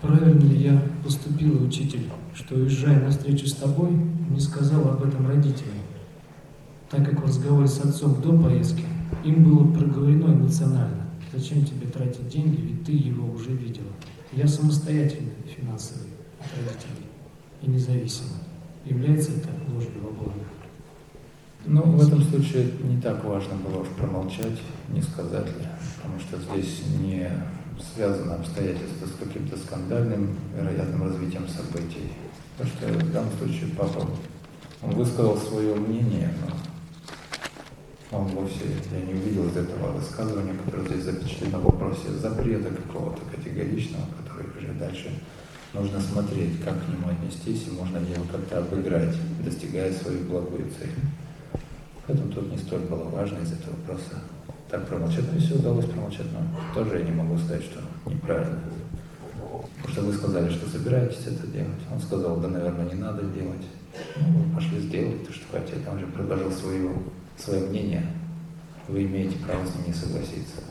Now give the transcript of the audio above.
правильно ли я поступила, учитель, что уезжая на встречу с тобой, не сказала об этом родителям, так как в разговоре с отцом до поездки им было проговорено эмоционально. Зачем тебе тратить деньги, ведь ты его уже видела. Я самостоятельный финансовый от родителей и независимый. Является это ложью благо? Ну, в этом случае не так важно было уж промолчать, не сказать ли, потому что здесь не связано обстоятельства с каким-то скандальным, вероятным развитием событий. Потому что в данном случае папа, он высказал свое мнение, но он вовсе, я не увидел из этого высказывания, которое здесь запечатлено в вопросе запрета какого-то категоричного, который уже дальше нужно смотреть, как к нему отнестись, и можно его как-то обыграть, достигая свою благую цель. Поэтому тут не столь было важно из этого вопроса так промолчать. Но если удалось промолчать, но тоже я не могу сказать, что неправильно. Вы сказали, что собираетесь это делать. Он сказал, да, наверное, не надо делать. Ну, вы пошли сделать то, что хотели. Он же предложил свое, свое мнение. Вы имеете право с ним не согласиться.